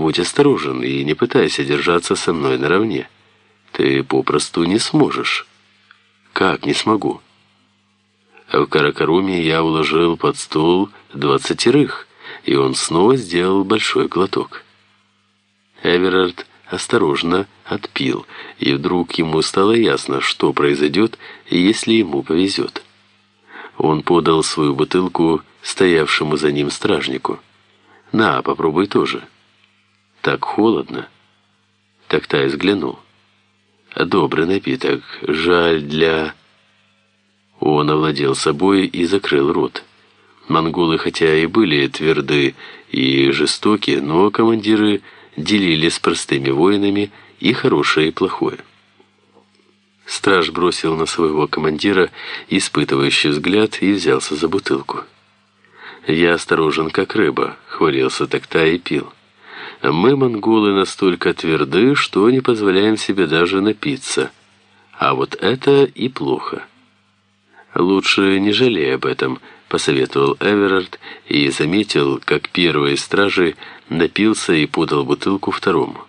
будь осторожен и не пытайся держаться со мной наравне. Ты попросту не сможешь. Как не смогу? В Каракаруме я уложил под стол двадцатерых, и он снова сделал большой глоток. Эверард осторожно отпил, и вдруг ему стало ясно, что произойдет, если ему повезет. Он подал свою бутылку стоявшему за ним стражнику. «На, попробуй тоже». «Так холодно». Так та и взглянул. «Добрый напиток. Жаль для...» Он овладел собой и закрыл рот. Монголы, хотя и были тверды и жестоки, но командиры делили с простыми воинами и хорошее, и плохое. Страж бросил на своего командира испытывающий взгляд и взялся за бутылку. «Я осторожен, как рыба», — хвалился Такта и пил. «Мы, монголы, настолько тверды, что не позволяем себе даже напиться. А вот это и плохо». «Лучше не жалей об этом», — посоветовал Эверард и заметил, как первый из стражей напился и подал бутылку второму.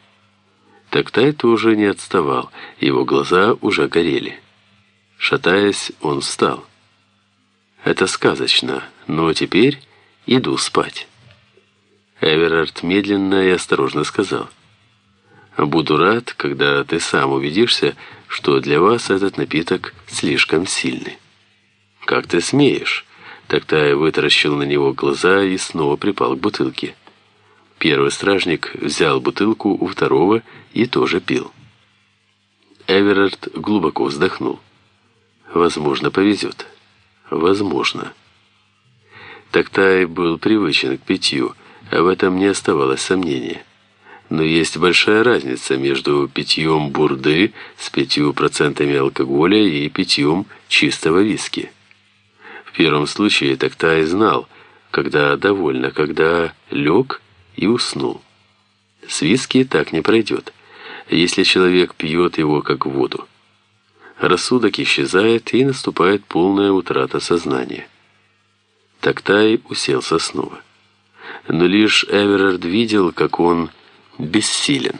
Тактай тоже не отставал, его глаза уже горели. Шатаясь, он встал. «Это сказочно, но теперь иду спать». Эверард медленно и осторожно сказал. «Буду рад, когда ты сам убедишься, что для вас этот напиток слишком сильный». «Как ты смеешь?» Тактай вытаращил на него глаза и снова припал к бутылке. Первый стражник взял бутылку у второго и тоже пил. Эверард глубоко вздохнул. «Возможно, повезет. Возможно». Тактай был привычен к питью, в этом не оставалось сомнения. Но есть большая разница между питьем бурды с пятью процентами алкоголя и питьем чистого виски. В первом случае Тактай знал, когда довольно, когда лег и уснул. С виски так не пройдет, если человек пьет его как воду. Рассудок исчезает, и наступает полная утрата сознания. Тактай уселся снова. Но лишь Эверард видел, как он бессилен.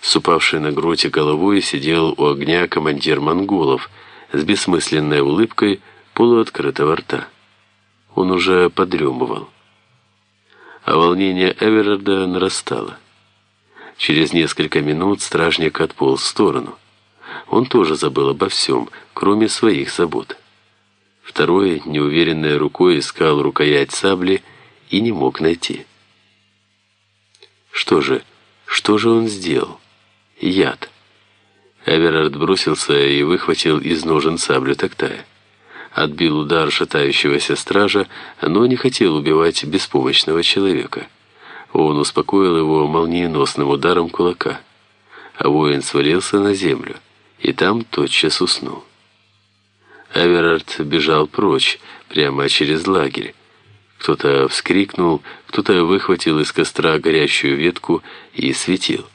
С упавшей на грудь головой сидел у огня командир монголов с бессмысленной улыбкой полуоткрытого рта. Он уже подремывал а волнение Эверарда нарастало. Через несколько минут стражник отполз в сторону. Он тоже забыл обо всем, кроме своих забот. Второй, неуверенной рукой, искал рукоять сабли и не мог найти. Что же, что же он сделал? Яд. Эверард бросился и выхватил из ножен саблю Тактая отбил удар шатающегося стража, но не хотел убивать беспомощного человека. Он успокоил его молниеносным ударом кулака. А воин свалился на землю, и там тотчас уснул. Эверард бежал прочь, прямо через лагерь. Кто-то вскрикнул, кто-то выхватил из костра горящую ветку и светил.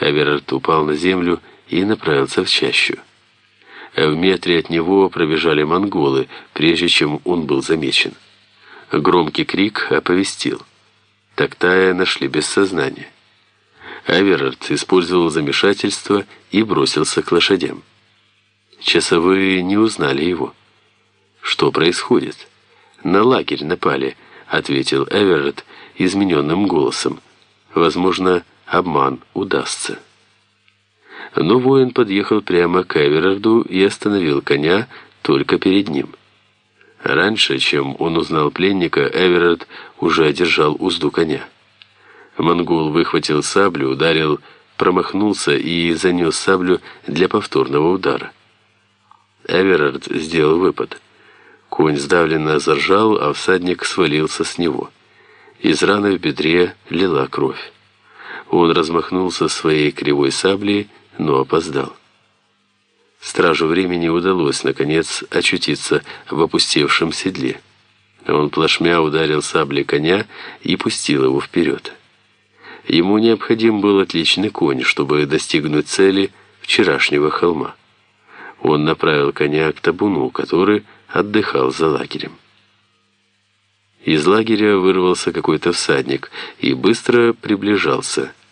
Эверард упал на землю и направился в чащу. В метре от него пробежали монголы, прежде чем он был замечен. Громкий крик оповестил. Тактая нашли без сознания. Аверард использовал замешательство и бросился к лошадям. Часовые не узнали его. «Что происходит?» «На лагерь напали», — ответил Эверард измененным голосом. «Возможно, обман удастся». Но воин подъехал прямо к Эверарду и остановил коня только перед ним. Раньше, чем он узнал пленника, Эверард уже одержал узду коня. Монгол выхватил саблю, ударил, промахнулся и занес саблю для повторного удара. Эверард сделал выпад. Конь сдавленно заржал, а всадник свалился с него. Из раны в бедре лила кровь. Он размахнулся своей кривой саблей, но опоздал. Стражу времени удалось, наконец, очутиться в опустевшем седле. Он плашмя ударил саблей коня и пустил его вперед. Ему необходим был отличный конь, чтобы достигнуть цели вчерашнего холма. Он направил коня к табуну, который отдыхал за лагерем. Из лагеря вырвался какой-то всадник и быстро приближался.